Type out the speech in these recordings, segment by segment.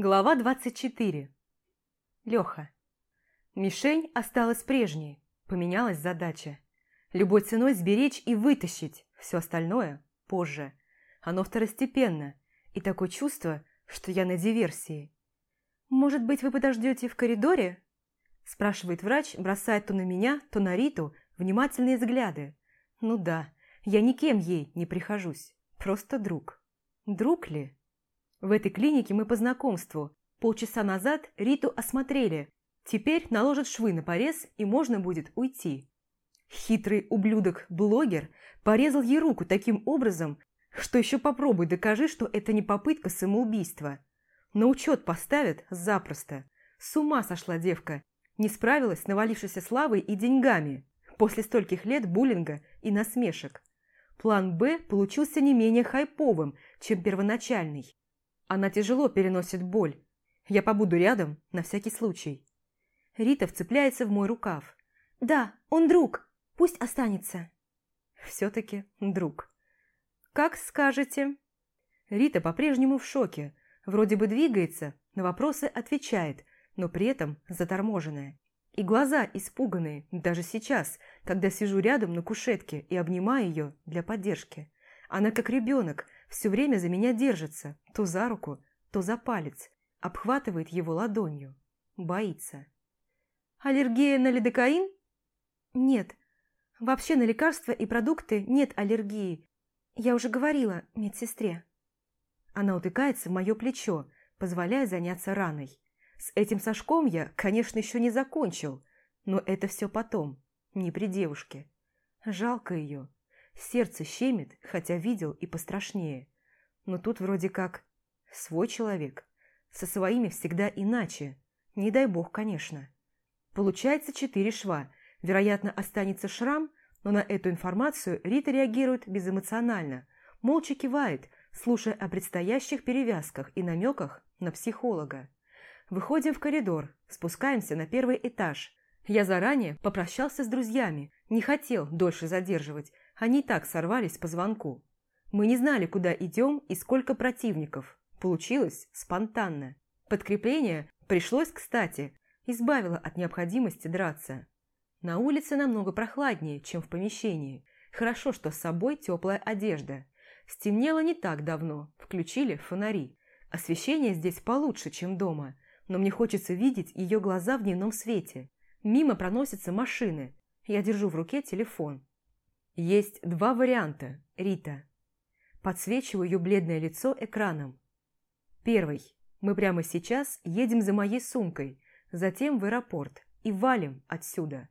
Глава 24. Леха. Мишень осталась прежней, поменялась задача. Любой ценой сберечь и вытащить, все остальное позже. Оно второстепенно, и такое чувство, что я на диверсии. «Может быть, вы подождете в коридоре?» спрашивает врач, бросая то на меня, то на Риту внимательные взгляды. «Ну да, я никем ей не прихожусь, просто друг». Друг ли? В этой клинике мы по знакомству. Полчаса назад Риту осмотрели. Теперь наложат швы на порез, и можно будет уйти. Хитрый ублюдок-блогер порезал ей руку таким образом, что еще попробуй докажи, что это не попытка самоубийства. На учет поставят запросто. С ума сошла девка. Не справилась с навалившейся славой и деньгами после стольких лет буллинга и насмешек. План «Б» получился не менее хайповым, чем первоначальный. Она тяжело переносит боль. Я побуду рядом на всякий случай. Рита вцепляется в мой рукав. «Да, он друг. Пусть останется». Все-таки друг. «Как скажете». Рита по-прежнему в шоке. Вроде бы двигается, на вопросы отвечает, но при этом заторможенная. И глаза испуганные, даже сейчас, когда сижу рядом на кушетке и обнимаю ее для поддержки. Она как ребенок, все время за меня держится, то за руку, то за палец, обхватывает его ладонью. Боится. «Аллергия на лидокаин?» «Нет. Вообще на лекарства и продукты нет аллергии. Я уже говорила медсестре». Она утыкается в мое плечо, позволяя заняться раной. С этим Сашком я, конечно, еще не закончил, но это все потом, не при девушке. Жалко ее. Сердце щемит, хотя видел и пострашнее. Но тут вроде как свой человек. Со своими всегда иначе. Не дай бог, конечно. Получается четыре шва. Вероятно, останется шрам, но на эту информацию Рита реагирует безэмоционально. Молча кивает, слушая о предстоящих перевязках и намеках на психолога. Выходим в коридор, спускаемся на первый этаж. Я заранее попрощался с друзьями, не хотел дольше задерживать, они так сорвались по звонку. Мы не знали, куда идем и сколько противников. Получилось спонтанно. Подкрепление пришлось кстати, избавило от необходимости драться. На улице намного прохладнее, чем в помещении. Хорошо, что с собой теплая одежда. Стемнело не так давно, включили фонари. Освещение здесь получше, чем дома, но мне хочется видеть ее глаза в дневном свете. Мимо проносятся машины. Я держу в руке телефон. Есть два варианта, Рита. Подсвечиваю ее бледное лицо экраном. Первый. Мы прямо сейчас едем за моей сумкой, затем в аэропорт и валим отсюда.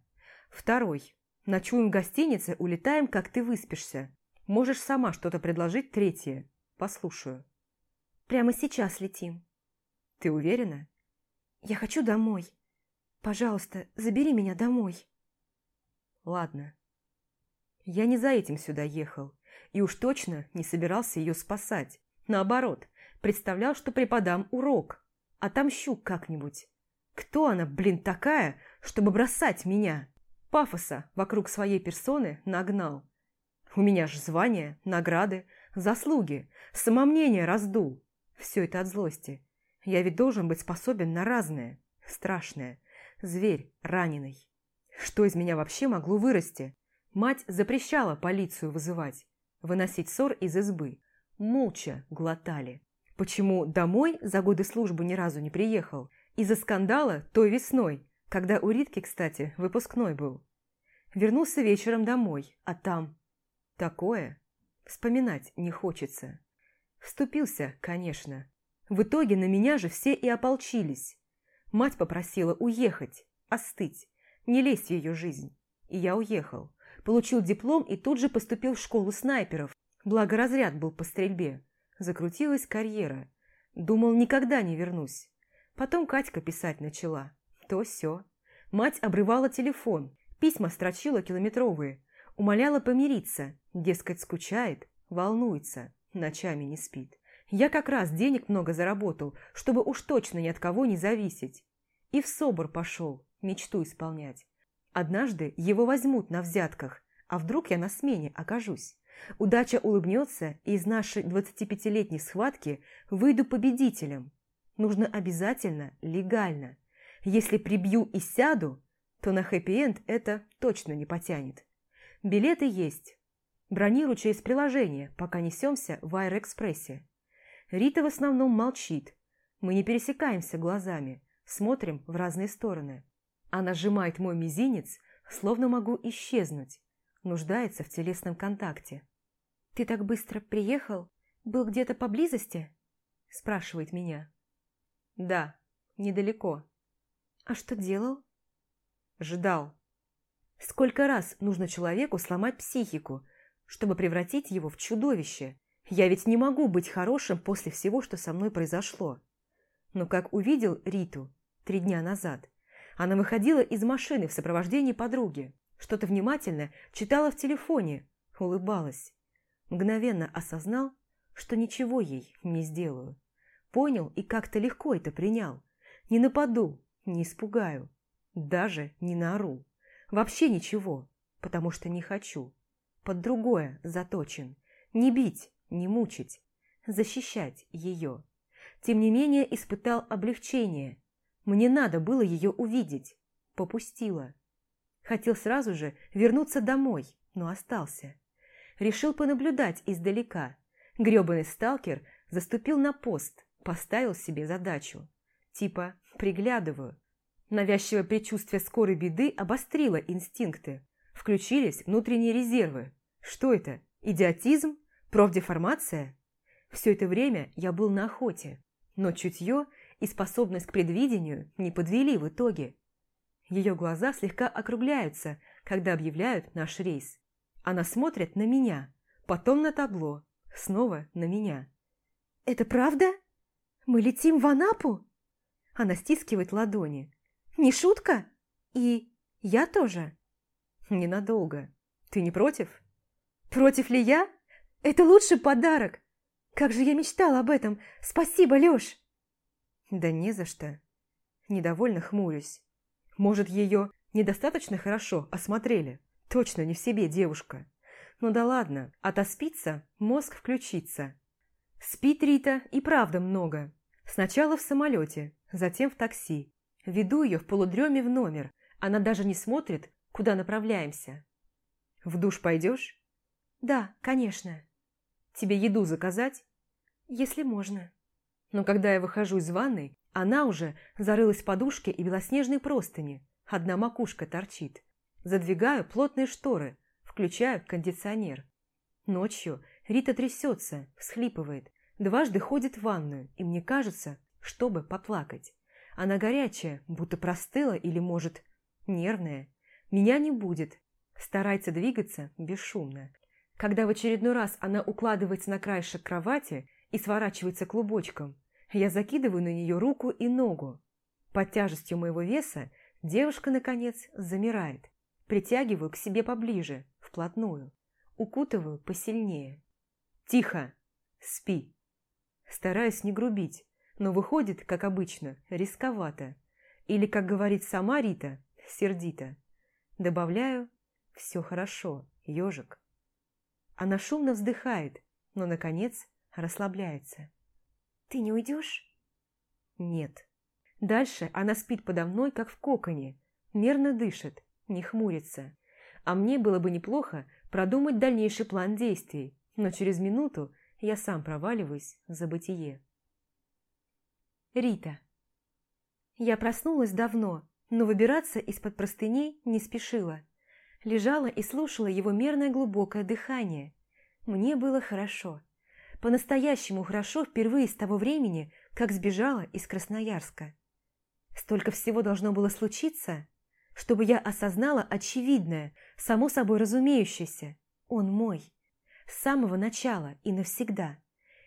Второй. Ночуем в гостинице, улетаем, как ты выспишься. Можешь сама что-то предложить третье. Послушаю. Прямо сейчас летим. Ты уверена? Я хочу домой. Пожалуйста, забери меня домой. Ладно. Я не за этим сюда ехал. И уж точно не собирался ее спасать. Наоборот, представлял, что преподам урок. Отомщу как-нибудь. Кто она, блин, такая, чтобы бросать меня? Пафоса вокруг своей персоны нагнал. У меня ж звания, награды, заслуги, самомнение раздул. Все это от злости. Я ведь должен быть способен на разное, страшное. Зверь раненый. Что из меня вообще могло вырасти? Мать запрещала полицию вызывать, выносить ссор из избы. Молча глотали. Почему домой за годы службы ни разу не приехал? Из-за скандала той весной, когда у Ритки, кстати, выпускной был. Вернулся вечером домой, а там... Такое вспоминать не хочется. Вступился, конечно. В итоге на меня же все и ополчились. Мать попросила уехать, остыть, не лезть в ее жизнь. И я уехал получил диплом и тут же поступил в школу снайперов. Благо разряд был по стрельбе. Закрутилась карьера. Думал, никогда не вернусь. Потом Катька писать начала. То все. Мать обрывала телефон, письма строчила километровые. Умоляла помириться, дескать, скучает, волнуется, ночами не спит. Я как раз денег много заработал, чтобы уж точно ни от кого не зависеть. И в собор пошел, мечту исполнять. Однажды его возьмут на взятках, а вдруг я на смене окажусь. Удача улыбнется, и из нашей 25-летней схватки выйду победителем. нужно обязательно легально. Если прибью и сяду, то на хэппи-энд это точно не потянет. Билеты есть. Бронирую через приложение, пока несемся в Аэроэкспрессе. Рита в основном молчит. Мы не пересекаемся глазами, смотрим в разные стороны. Она сжимает мой мизинец, словно могу исчезнуть. Нуждается в телесном контакте. «Ты так быстро приехал? Был где-то поблизости?» Спрашивает меня. «Да, недалеко». «А что делал?» «Ждал». Сколько раз нужно человеку сломать психику, чтобы превратить его в чудовище? Я ведь не могу быть хорошим после всего, что со мной произошло. Но как увидел Риту три дня назад, она выходила из машины в сопровождении подруги, что-то внимательно читала в телефоне, улыбалась. Мгновенно осознал, что ничего ей не сделаю. Понял и как-то легко это принял. Не нападу, не испугаю, даже не наору. Вообще ничего, потому что не хочу. Под другое заточен. Не бить, не мучить, защищать ее. Тем не менее испытал облегчение. Мне надо было ее увидеть. Попустила. Хотел сразу же вернуться домой, но остался. Решил понаблюдать издалека. Грёбаный сталкер заступил на пост, поставил себе задачу. Типа «приглядываю». Навязчивое предчувствие скорой беды обострило инстинкты. Включились внутренние резервы. Что это? Идиотизм? Профдеформация? Все это время я был на охоте, но чутье и способность к предвидению не подвели в итоге. Ее глаза слегка округляются, когда объявляют наш рейс. Она смотрит на меня, потом на табло, снова на меня. «Это правда? Мы летим в Анапу?» Она стискивает ладони. «Не шутка? И я тоже?» «Ненадолго. Ты не против?» «Против ли я?» Это лучший подарок! Как же я мечтала об этом! Спасибо, Лёш!» «Да не за что!» Недовольно хмурюсь. «Может, ее недостаточно хорошо осмотрели? Точно не в себе девушка. Ну да ладно, отоспится, мозг включится. Спит Рита и правда много. Сначала в самолете, затем в такси. Веду ее в полудреме в номер. Она даже не смотрит, куда направляемся. «В душ пойдешь?» «Да, конечно». Тебе еду заказать? Если можно. Но когда я выхожу из ванной, она уже зарылась в подушке и белоснежной простыни. Одна макушка торчит. Задвигаю плотные шторы, включаю кондиционер. Ночью Рита трясется, всхлипывает. Дважды ходит в ванную, и мне кажется, чтобы поплакать. Она горячая, будто простыла или, может, нервная. Меня не будет. Старается двигаться бесшумно. Когда в очередной раз она укладывается на краешек кровати и сворачивается клубочком, я закидываю на нее руку и ногу. Под тяжестью моего веса девушка, наконец, замирает. Притягиваю к себе поближе, вплотную. Укутываю посильнее. «Тихо! Спи!» Стараюсь не грубить, но выходит, как обычно, рисковато. Или, как говорит сама Рита, сердито. Добавляю «Все хорошо, ежик». Она шумно вздыхает, но, наконец, расслабляется. «Ты не уйдешь?» «Нет». Дальше она спит подо мной, как в коконе, мерно дышит, не хмурится. А мне было бы неплохо продумать дальнейший план действий, но через минуту я сам проваливаюсь в забытие. Рита. Я проснулась давно, но выбираться из-под простыней не спешила лежала и слушала его мерное глубокое дыхание. Мне было хорошо. По-настоящему хорошо впервые с того времени, как сбежала из Красноярска. Столько всего должно было случиться, чтобы я осознала очевидное, само собой разумеющееся. Он мой. С самого начала и навсегда.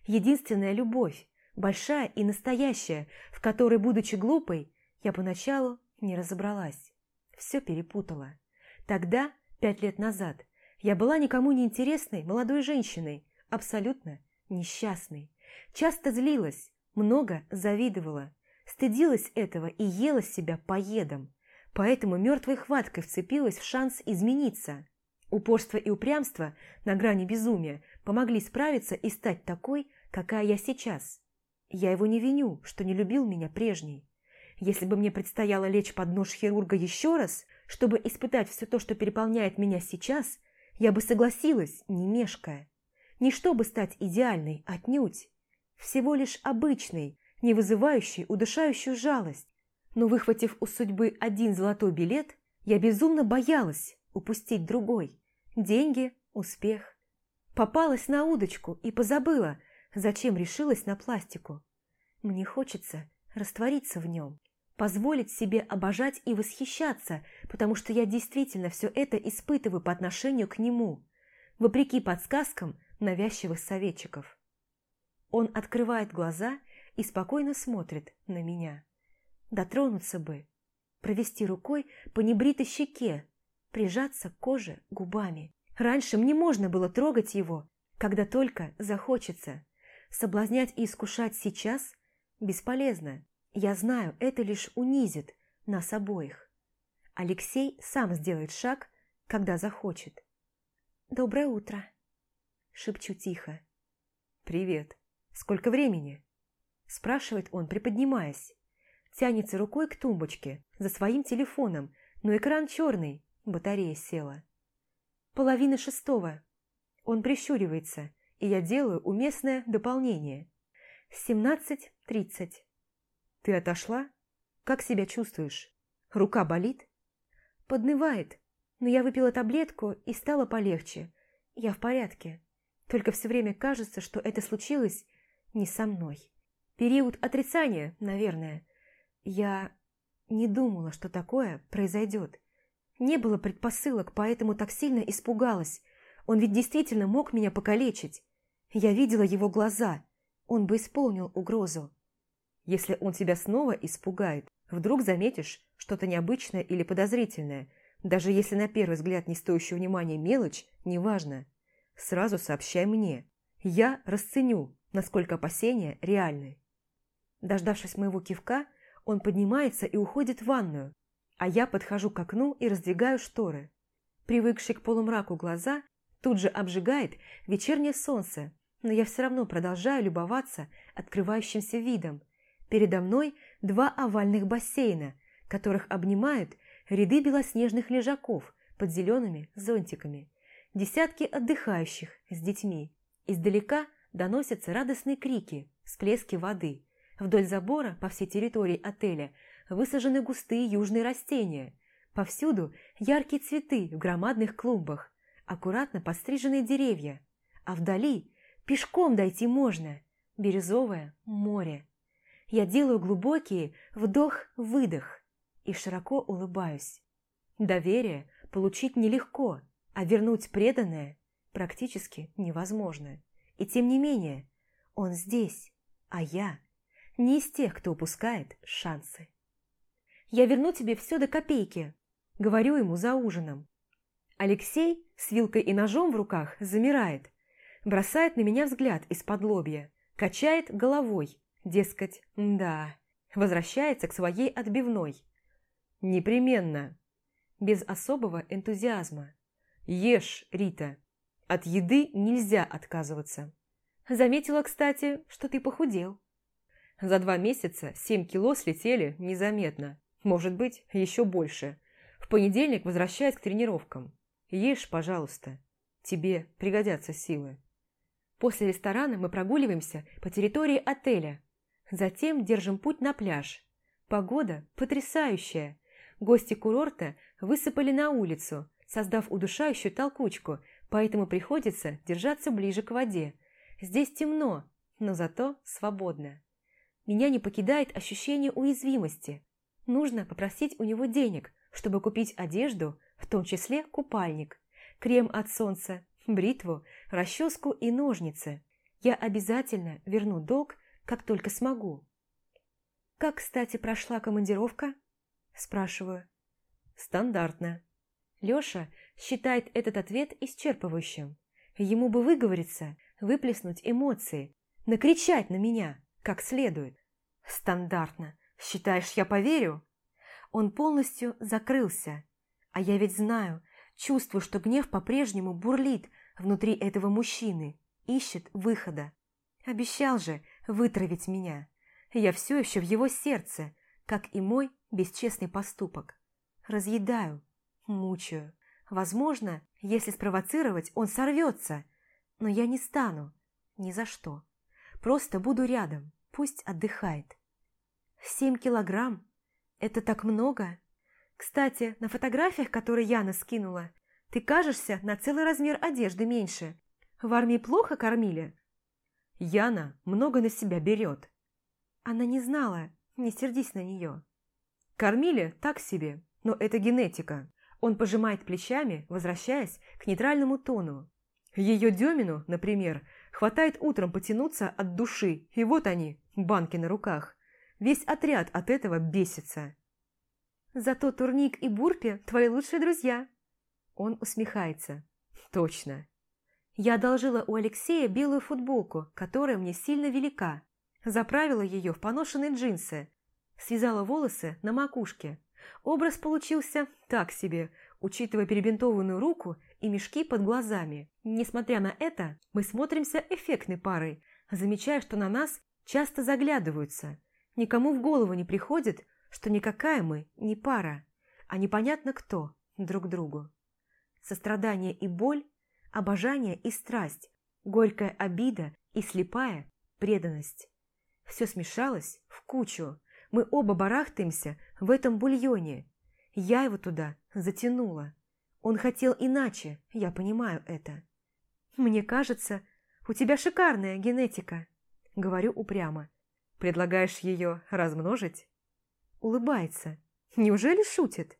Единственная любовь, большая и настоящая, в которой, будучи глупой, я поначалу не разобралась. Все перепутала. Тогда, пять лет назад, я была никому не интересной молодой женщиной, абсолютно несчастной. Часто злилась, много завидовала, стыдилась этого и ела себя поедом. Поэтому мертвой хваткой вцепилась в шанс измениться. Упорство и упрямство на грани безумия помогли справиться и стать такой, какая я сейчас. Я его не виню, что не любил меня прежней. Если бы мне предстояло лечь под нож хирурга еще раз, чтобы испытать все то, что переполняет меня сейчас, я бы согласилась, не мешкая. Не чтобы стать идеальной, отнюдь. Всего лишь обычной, не вызывающей удушающую жалость. Но выхватив у судьбы один золотой билет, я безумно боялась упустить другой. Деньги, успех. Попалась на удочку и позабыла, зачем решилась на пластику. Мне хочется раствориться в нем позволить себе обожать и восхищаться, потому что я действительно все это испытываю по отношению к нему, вопреки подсказкам навязчивых советчиков. Он открывает глаза и спокойно смотрит на меня. Дотронуться бы, провести рукой по небритой щеке, прижаться к коже губами. Раньше мне можно было трогать его, когда только захочется. Соблазнять и искушать сейчас бесполезно. Я знаю, это лишь унизит нас обоих. Алексей сам сделает шаг, когда захочет. «Доброе утро», – шепчу тихо. «Привет. Сколько времени?» – спрашивает он, приподнимаясь. Тянется рукой к тумбочке, за своим телефоном, но экран черный, батарея села. Половина шестого. Он прищуривается, и я делаю уместное дополнение. Семнадцать тридцать. «Ты отошла? Как себя чувствуешь? Рука болит?» «Поднывает, но я выпила таблетку и стало полегче. Я в порядке. Только все время кажется, что это случилось не со мной. Период отрицания, наверное. Я не думала, что такое произойдет. Не было предпосылок, поэтому так сильно испугалась. Он ведь действительно мог меня покалечить. Я видела его глаза. Он бы исполнил угрозу. Если он тебя снова испугает, вдруг заметишь что-то необычное или подозрительное, даже если на первый взгляд не стоящая внимания мелочь, неважно. Сразу сообщай мне. Я расценю, насколько опасения реальны. Дождавшись моего кивка, он поднимается и уходит в ванную, а я подхожу к окну и раздвигаю шторы. Привыкшие к полумраку глаза тут же обжигает вечернее солнце, но я все равно продолжаю любоваться открывающимся видом, Передо мной два овальных бассейна, которых обнимают ряды белоснежных лежаков под зелеными зонтиками. Десятки отдыхающих с детьми. Издалека доносятся радостные крики, всплески воды. Вдоль забора по всей территории отеля высажены густые южные растения. Повсюду яркие цветы в громадных клумбах, аккуратно подстриженные деревья. А вдали пешком дойти можно. Бирюзовое море. Я делаю глубокий вдох-выдох и широко улыбаюсь. Доверие получить нелегко, а вернуть преданное практически невозможно. И тем не менее, он здесь, а я не из тех, кто упускает шансы. «Я верну тебе все до копейки», — говорю ему за ужином. Алексей с вилкой и ножом в руках замирает, бросает на меня взгляд из-под лобья, качает головой, Дескать, да, возвращается к своей отбивной. Непременно. Без особого энтузиазма. Ешь, Рита. От еды нельзя отказываться. Заметила, кстати, что ты похудел. За два месяца семь кило слетели незаметно. Может быть, еще больше. В понедельник возвращаюсь к тренировкам. Ешь, пожалуйста. Тебе пригодятся силы. После ресторана мы прогуливаемся по территории отеля, Затем держим путь на пляж. Погода потрясающая. Гости курорта высыпали на улицу, создав удушающую толкучку, поэтому приходится держаться ближе к воде. Здесь темно, но зато свободно. Меня не покидает ощущение уязвимости. Нужно попросить у него денег, чтобы купить одежду, в том числе купальник, крем от солнца, бритву, расческу и ножницы. Я обязательно верну долг как только смогу. «Как, кстати, прошла командировка?» – спрашиваю. «Стандартно». Лёша считает этот ответ исчерпывающим. Ему бы выговориться, выплеснуть эмоции, накричать на меня, как следует. «Стандартно. Считаешь, я поверю?» Он полностью закрылся. А я ведь знаю, чувствую, что гнев по-прежнему бурлит внутри этого мужчины, ищет выхода. Обещал же, вытравить меня. Я все еще в его сердце, как и мой бесчестный поступок. Разъедаю, мучаю. Возможно, если спровоцировать, он сорвется, но я не стану, ни за что. Просто буду рядом, пусть отдыхает. Семь килограмм? Это так много? Кстати, на фотографиях, которые Яна скинула, ты кажешься на целый размер одежды меньше. В армии плохо кормили? Яна много на себя берет. Она не знала, не сердись на нее. Кормили так себе, но это генетика. Он пожимает плечами, возвращаясь к нейтральному тону. Ее Демину, например, хватает утром потянуться от души, и вот они, банки на руках. Весь отряд от этого бесится. Зато Турник и Бурпи – твои лучшие друзья. Он усмехается. Точно. Я одолжила у Алексея белую футболку, которая мне сильно велика. Заправила ее в поношенные джинсы. Связала волосы на макушке. Образ получился так себе, учитывая перебинтованную руку и мешки под глазами. Несмотря на это, мы смотримся эффектной парой, замечая, что на нас часто заглядываются. Никому в голову не приходит, что никакая мы не пара, а непонятно кто друг другу. Сострадание и боль, обожание и страсть, горькая обида и слепая преданность. Все смешалось в кучу. Мы оба барахтаемся в этом бульоне. Я его туда затянула. Он хотел иначе, я понимаю это. Мне кажется, у тебя шикарная генетика. Говорю упрямо. Предлагаешь ее размножить? Улыбается. Неужели шутит?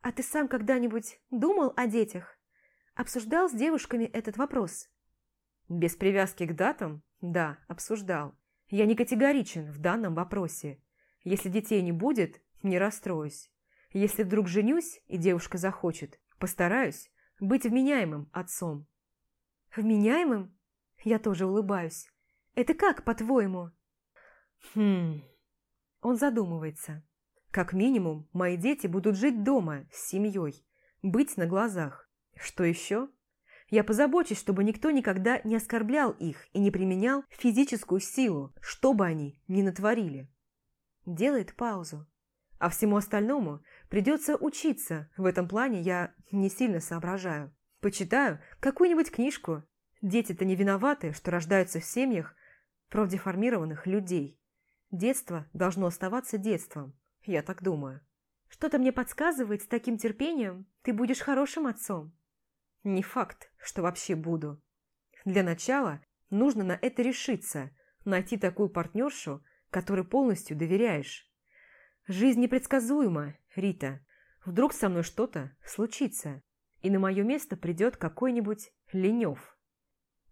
А ты сам когда-нибудь думал о детях? Обсуждал с девушками этот вопрос? Без привязки к датам? Да, обсуждал. Я не категоричен в данном вопросе. Если детей не будет, не расстроюсь. Если вдруг женюсь, и девушка захочет, постараюсь быть вменяемым отцом. Вменяемым? Я тоже улыбаюсь. Это как, по-твоему? Хм... Он задумывается. Как минимум, мои дети будут жить дома с семьей, быть на глазах. Что еще? Я позабочусь, чтобы никто никогда не оскорблял их и не применял физическую силу, что бы они ни натворили. Делает паузу. А всему остальному придется учиться. В этом плане я не сильно соображаю. Почитаю какую-нибудь книжку. Дети-то не виноваты, что рождаются в семьях профдеформированных людей. Детство должно оставаться детством, я так думаю. Что-то мне подсказывает, с таким терпением ты будешь хорошим отцом. Не факт, что вообще буду. Для начала нужно на это решиться, найти такую партнершу, которой полностью доверяешь. Жизнь непредсказуема, Рита. Вдруг со мной что-то случится, и на мое место придет какой-нибудь Ленев.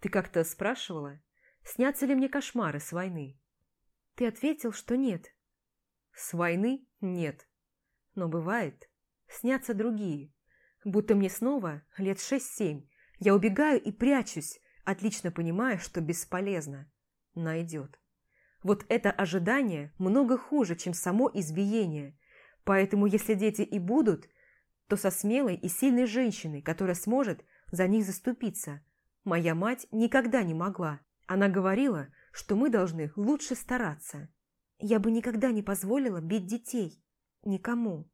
Ты как-то спрашивала, снятся ли мне кошмары с войны? Ты ответил, что нет. С войны нет. Но бывает, снятся другие. Будто мне снова лет шесть-семь. Я убегаю и прячусь, отлично понимая, что бесполезно. Найдет. Вот это ожидание много хуже, чем само избиение. Поэтому если дети и будут, то со смелой и сильной женщиной, которая сможет за них заступиться. Моя мать никогда не могла. Она говорила, что мы должны лучше стараться. Я бы никогда не позволила бить детей. Никому.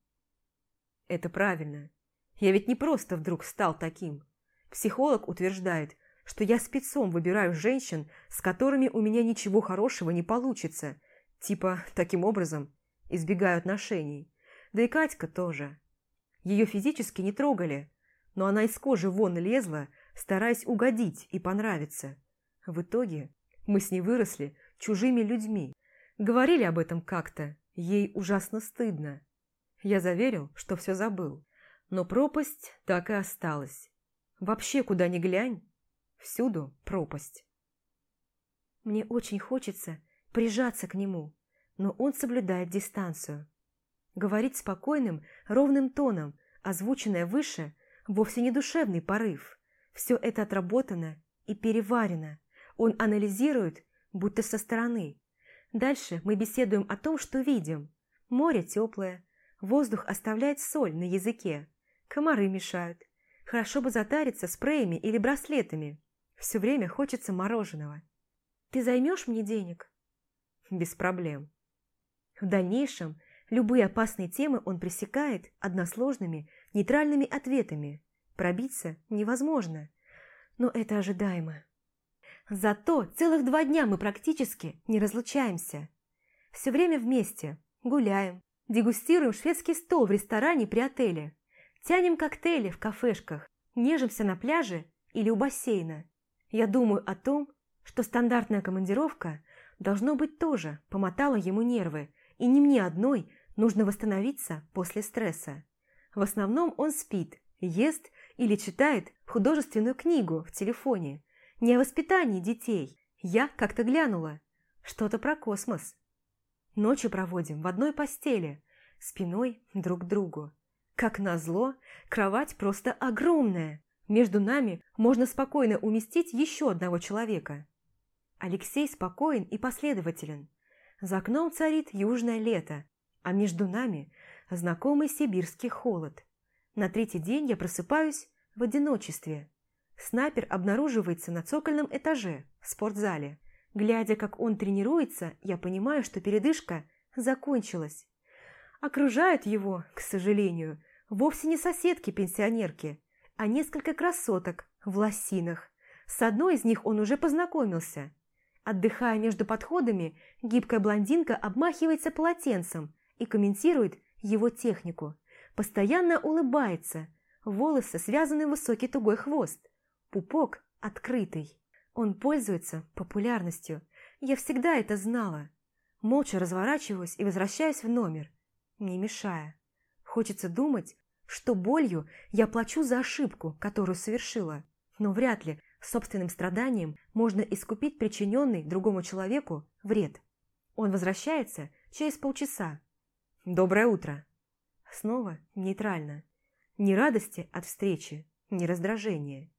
Это правильно. Я ведь не просто вдруг стал таким. Психолог утверждает, что я спецом выбираю женщин, с которыми у меня ничего хорошего не получится. Типа, таким образом, избегаю отношений. Да и Катька тоже. Ее физически не трогали, но она из кожи вон лезла, стараясь угодить и понравиться. В итоге мы с ней выросли чужими людьми. Говорили об этом как-то, ей ужасно стыдно. Я заверил, что все забыл. Но пропасть так и осталась. Вообще, куда ни глянь, всюду пропасть. Мне очень хочется прижаться к нему, но он соблюдает дистанцию. Говорит спокойным, ровным тоном, озвученное выше, вовсе не душевный порыв. Все это отработано и переварено. Он анализирует, будто со стороны. Дальше мы беседуем о том, что видим. Море теплое, воздух оставляет соль на языке, комары мешают. Хорошо бы затариться спреями или браслетами. Все время хочется мороженого. Ты займешь мне денег? без проблем. В дальнейшем любые опасные темы он пресекает односложными, нейтральными ответами. Пробиться невозможно, но это ожидаемо. Зато целых два дня мы практически не разлучаемся. Все время вместе, гуляем, дегустируем шведский стол в ресторане при отеле, тянем коктейли в кафешках, нежимся на пляже или у бассейна. Я думаю о том, что стандартная командировка должно быть тоже помотала ему нервы, и не мне одной нужно восстановиться после стресса. В основном он спит, ест или читает художественную книгу в телефоне. Не о воспитании детей. Я как-то глянула. Что-то про космос. Ночью проводим в одной постели, спиной друг к другу. Как назло, кровать просто огромная. Между нами можно спокойно уместить еще одного человека. Алексей спокоен и последователен. За окном царит южное лето, а между нами знакомый сибирский холод. На третий день я просыпаюсь в одиночестве. Снайпер обнаруживается на цокольном этаже в спортзале. Глядя, как он тренируется, я понимаю, что передышка закончилась. Окружают его, к сожалению, вовсе не соседки-пенсионерки, а несколько красоток в лосинах. С одной из них он уже познакомился. Отдыхая между подходами, гибкая блондинка обмахивается полотенцем и комментирует его технику. Постоянно улыбается, волосы связаны в высокий тугой хвост, пупок открытый. Он пользуется популярностью. Я всегда это знала. Молча разворачиваюсь и возвращаюсь в номер, не мешая. Хочется думать, что болью я плачу за ошибку, которую совершила. Но вряд ли собственным страданием можно искупить причиненный другому человеку вред. Он возвращается через полчаса. «Доброе утро!» Снова нейтрально. Ни радости от встречи, ни раздражения.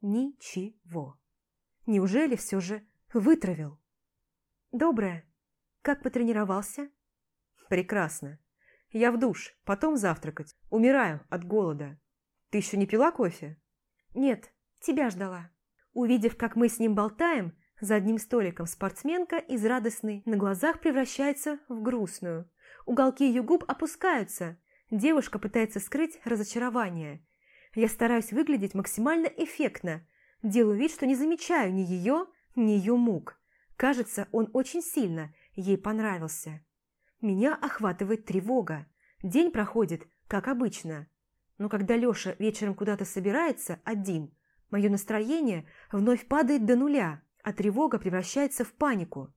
Ничего. Неужели все же вытравил? «Доброе. Как потренировался?» «Прекрасно. Я в душ, потом завтракать. Умираю от голода. Ты еще не пила кофе?» «Нет, тебя ждала». Увидев, как мы с ним болтаем, за одним столиком спортсменка из радостной на глазах превращается в грустную. Уголки ее губ опускаются. Девушка пытается скрыть разочарование. Я стараюсь выглядеть максимально эффектно. Делаю вид, что не замечаю ни ее, ни ее мук. Кажется, он очень сильно ей понравился. Меня охватывает тревога. День проходит, как обычно. Но когда Леша вечером куда-то собирается один – Мое настроение вновь падает до нуля, а тревога превращается в панику.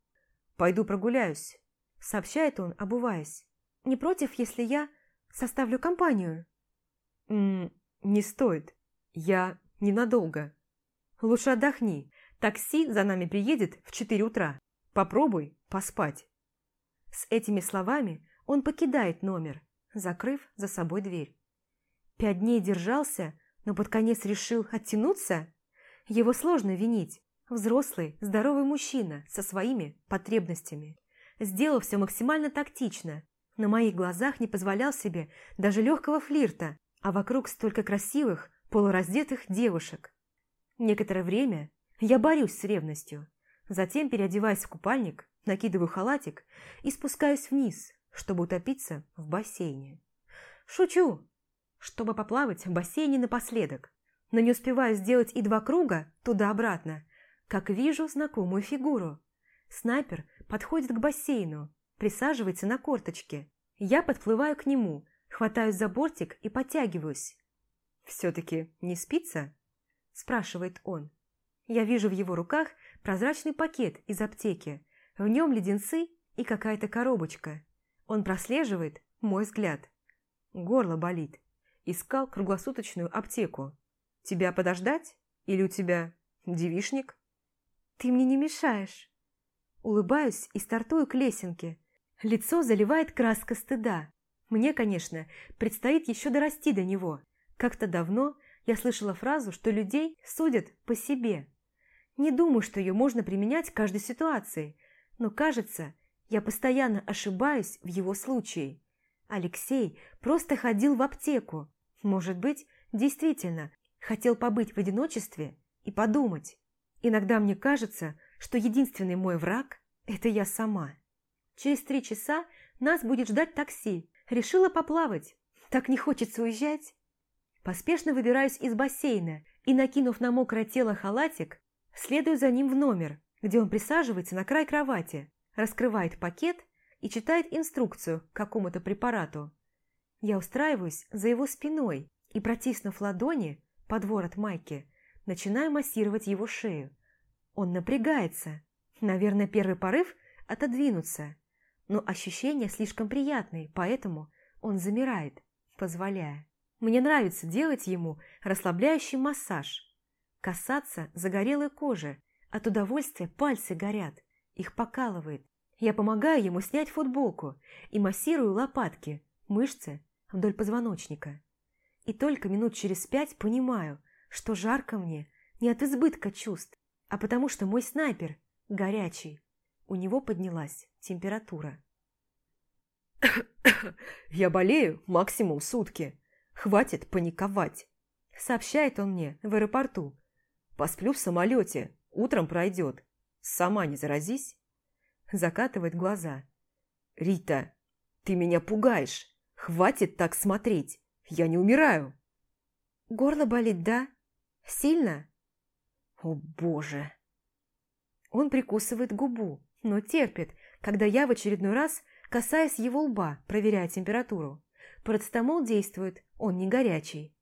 «Пойду прогуляюсь», – сообщает он, обуваясь. «Не против, если я составлю компанию?» «М -м, «Не стоит. Я ненадолго. Лучше отдохни. Такси за нами приедет в четыре утра. Попробуй поспать». С этими словами он покидает номер, закрыв за собой дверь. Пять дней держался, но под конец решил оттянуться? Его сложно винить. Взрослый, здоровый мужчина со своими потребностями. Сделал все максимально тактично. На моих глазах не позволял себе даже легкого флирта, а вокруг столько красивых, полураздетых девушек. Некоторое время я борюсь с ревностью. Затем переодеваюсь в купальник, накидываю халатик и спускаюсь вниз, чтобы утопиться в бассейне. Шучу, чтобы поплавать в бассейне напоследок. Но не успеваю сделать и два круга туда-обратно, как вижу знакомую фигуру. Снайпер подходит к бассейну, присаживается на корточке. Я подплываю к нему, хватаюсь за бортик и подтягиваюсь. «Все-таки не спится?» – спрашивает он. Я вижу в его руках прозрачный пакет из аптеки. В нем леденцы и какая-то коробочка. Он прослеживает мой взгляд. Горло болит. Искал круглосуточную аптеку. Тебя подождать? Или у тебя девишник? Ты мне не мешаешь. Улыбаюсь и стартую к лесенке. Лицо заливает краска стыда. Мне, конечно, предстоит еще дорасти до него. Как-то давно я слышала фразу, что людей судят по себе. Не думаю, что ее можно применять в каждой ситуации, но кажется, я постоянно ошибаюсь в его случае. Алексей просто ходил в аптеку, может быть, действительно хотел побыть в одиночестве и подумать. Иногда мне кажется, что единственный мой враг – это я сама. Через три часа нас будет ждать такси. Решила поплавать. Так не хочется уезжать. Поспешно выбираюсь из бассейна и, накинув на мокрое тело халатик, следую за ним в номер, где он присаживается на край кровати, раскрывает пакет и читает инструкцию к какому-то препарату. Я устраиваюсь за его спиной и, протиснув ладони под ворот майки, начинаю массировать его шею. Он напрягается. Наверное, первый порыв – отодвинуться. Но ощущения слишком приятные, поэтому он замирает, позволяя. Мне нравится делать ему расслабляющий массаж. Касаться загорелой кожи. От удовольствия пальцы горят. Их покалывает. Я помогаю ему снять футболку и массирую лопатки, мышцы вдоль позвоночника. И только минут через пять понимаю, что жарко мне не от избытка чувств, а потому что мой снайпер горячий. У него поднялась температура. «Я болею максимум сутки», Хватит паниковать. Сообщает он мне в аэропорту. Посплю в самолете, утром пройдет. Сама не заразись. Закатывает глаза. Рита, ты меня пугаешь. Хватит так смотреть. Я не умираю. Горло болит, да? Сильно? О, боже. Он прикусывает губу, но терпит, когда я в очередной раз касаюсь его лба, проверяя температуру. Парацетамол действует, он не горячий.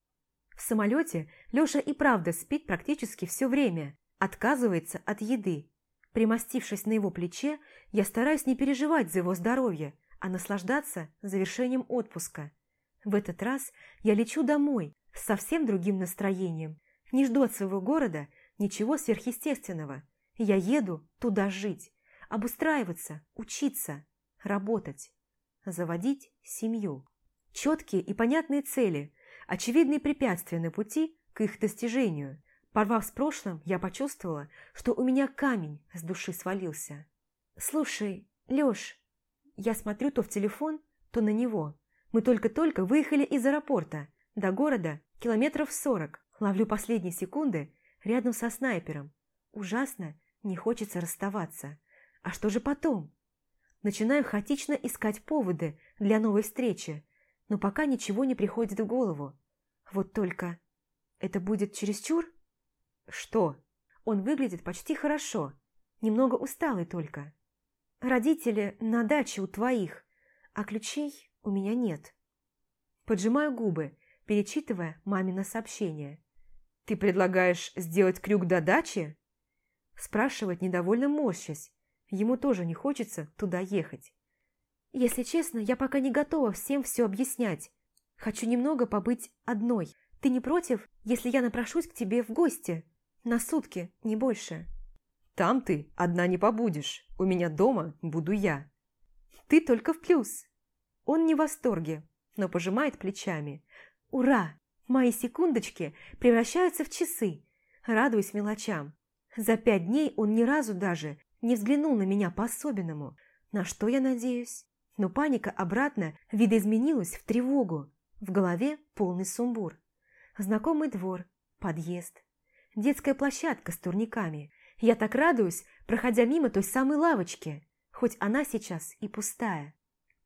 В самолете Леша и правда спит практически все время, отказывается от еды. Примостившись на его плече, я стараюсь не переживать за его здоровье, а наслаждаться завершением отпуска. В этот раз я лечу домой с совсем другим настроением. Не жду от своего города ничего сверхъестественного. Я еду туда жить, обустраиваться, учиться, работать, заводить семью. Четкие и понятные цели, очевидные препятствия на пути к их достижению. Порвав с прошлым, я почувствовала, что у меня камень с души свалился. «Слушай, Лёш...» Я смотрю то в телефон, то на него. Мы только-только выехали из аэропорта. До города километров сорок. Ловлю последние секунды рядом со снайпером. Ужасно, не хочется расставаться. А что же потом? Начинаю хаотично искать поводы для новой встречи, но пока ничего не приходит в голову. Вот только... Это будет чересчур? Что? Он выглядит почти хорошо, немного усталый только. Родители на даче у твоих, а ключей у меня нет. Поджимаю губы, перечитывая мамино сообщение. «Ты предлагаешь сделать крюк до дачи?» Спрашивает недовольно морщась. Ему тоже не хочется туда ехать. Если честно, я пока не готова всем все объяснять. Хочу немного побыть одной. Ты не против, если я напрошусь к тебе в гости? На сутки, не больше. Там ты одна не побудешь. У меня дома буду я. Ты только в плюс. Он не в восторге, но пожимает плечами. Ура! Мои секундочки превращаются в часы. Радуюсь мелочам. За пять дней он ни разу даже не взглянул на меня по-особенному. На что я надеюсь? но паника обратно видоизменилась в тревогу. В голове полный сумбур. Знакомый двор, подъезд, детская площадка с турниками. Я так радуюсь, проходя мимо той самой лавочки, хоть она сейчас и пустая.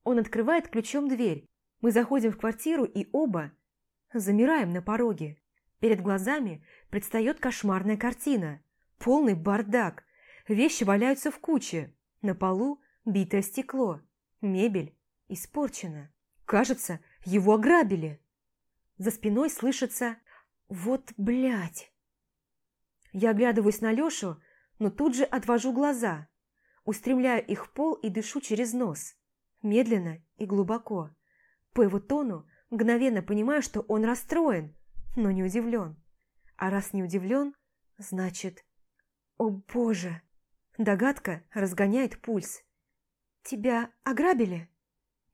Он открывает ключом дверь. Мы заходим в квартиру и оба замираем на пороге. Перед глазами предстает кошмарная картина. Полный бардак. Вещи валяются в куче. На полу битое стекло. Мебель испорчена. Кажется, его ограбили. За спиной слышится «Вот блядь!». Я оглядываюсь на Лёшу, но тут же отвожу глаза, устремляю их в пол и дышу через нос, медленно и глубоко. По его тону мгновенно понимаю, что он расстроен, но не удивлен. А раз не удивлен, значит... О боже! Догадка разгоняет пульс. «Тебя ограбили?»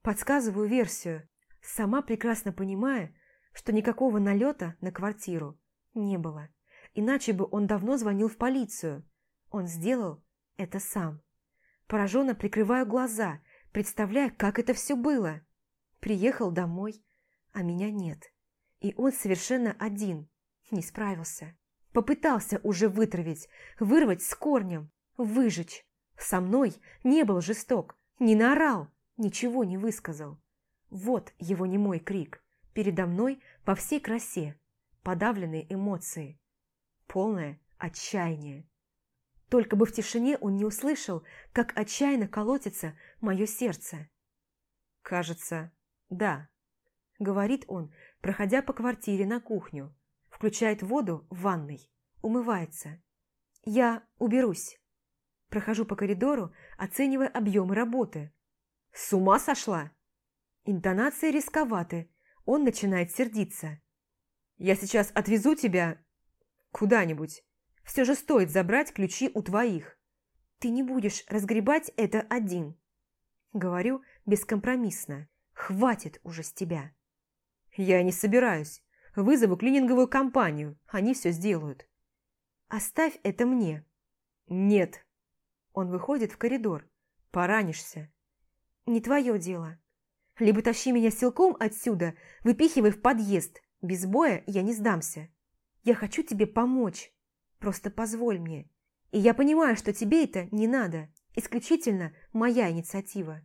Подсказываю версию, сама прекрасно понимая, что никакого налета на квартиру не было. Иначе бы он давно звонил в полицию. Он сделал это сам. Пораженно прикрываю глаза, представляя, как это все было. Приехал домой, а меня нет. И он совершенно один, не справился. Попытался уже вытравить, вырвать с корнем, выжечь. Со мной не был жесток, Не наорал, ничего не высказал. Вот его немой крик. Передо мной во всей красе. Подавленные эмоции. Полное отчаяние. Только бы в тишине он не услышал, как отчаянно колотится мое сердце. «Кажется, да», — говорит он, проходя по квартире на кухню. Включает воду в ванной, умывается. «Я уберусь». Прохожу по коридору, оценивая объемы работы. «С ума сошла?» Интонации рисковаты. Он начинает сердиться. «Я сейчас отвезу тебя куда-нибудь. Все же стоит забрать ключи у твоих. Ты не будешь разгребать это один». Говорю бескомпромиссно. «Хватит уже с тебя». «Я не собираюсь. Вызову клининговую компанию. Они все сделают». «Оставь это мне». «Нет». Он выходит в коридор. «Поранишься». «Не твое дело. Либо тащи меня силком отсюда, выпихивай в подъезд. Без боя я не сдамся. Я хочу тебе помочь. Просто позволь мне. И я понимаю, что тебе это не надо. Исключительно моя инициатива».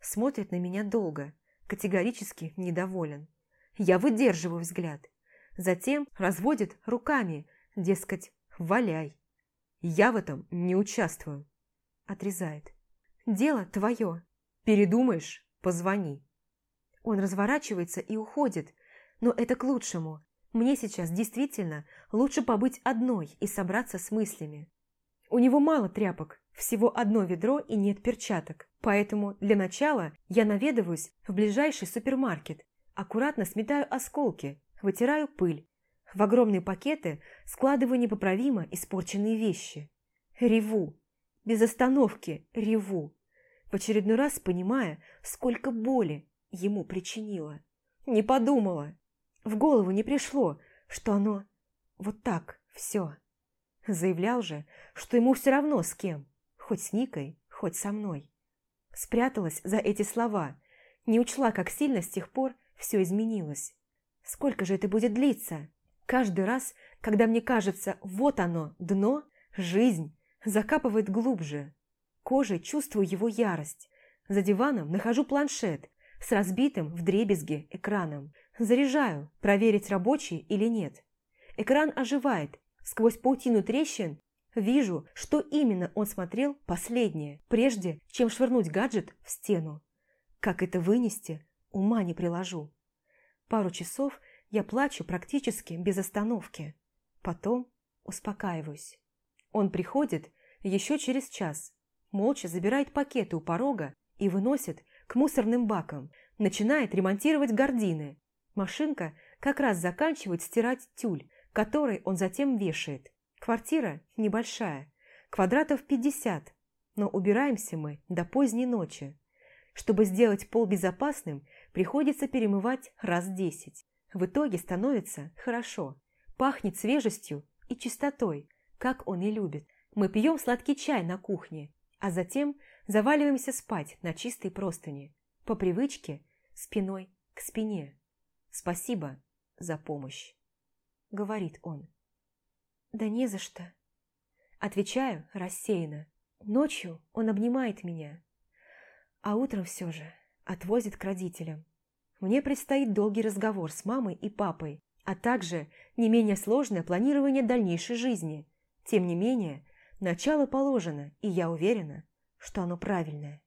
Смотрит на меня долго, категорически недоволен. Я выдерживаю взгляд. Затем разводит руками, дескать, валяй. Я в этом не участвую. Отрезает. Дело твое. Передумаешь, позвони. Он разворачивается и уходит, но это к лучшему. Мне сейчас действительно лучше побыть одной и собраться с мыслями. У него мало тряпок, всего одно ведро и нет перчаток. Поэтому для начала я наведываюсь в ближайший супермаркет, аккуратно сметаю осколки, вытираю пыль, в огромные пакеты складываю непоправимо испорченные вещи. Реву. Без остановки реву. В очередной раз понимая, сколько боли ему причинила. Не подумала. В голову не пришло, что оно вот так все. Заявлял же, что ему все равно с кем, хоть с Никой, хоть со мной. Спряталась за эти слова, не учла, как сильно с тех пор все изменилось. Сколько же это будет длиться? Каждый раз, когда мне кажется, вот оно, дно, жизнь закапывает глубже. Кожей чувствую его ярость. За диваном нахожу планшет с разбитым в дребезге экраном. Заряжаю, проверить, рабочий или нет. Экран оживает. Сквозь паутину трещин вижу, что именно он смотрел последнее, прежде чем швырнуть гаджет в стену. Как это вынести, ума не приложу. Пару часов я плачу практически без остановки. Потом успокаиваюсь. Он приходит еще через час, молча забирает пакеты у порога и выносит к мусорным бакам, начинает ремонтировать гардины. Машинка как раз заканчивает стирать тюль, который он затем вешает. Квартира небольшая, квадратов 50, но убираемся мы до поздней ночи. Чтобы сделать пол безопасным, приходится перемывать раз десять. В итоге становится хорошо, пахнет свежестью и чистотой, как он и любит. Мы пьем сладкий чай на кухне, а затем заваливаемся спать на чистой простыни, по привычке спиной к спине. Спасибо за помощь, говорит он. Да не за что. Отвечаю рассеянно. Ночью он обнимает меня, а утром все же отвозит к родителям. Мне предстоит долгий разговор с мамой и папой, а также не менее сложное планирование дальнейшей жизни. Тем не менее, начало положено, и я уверена, что оно правильное.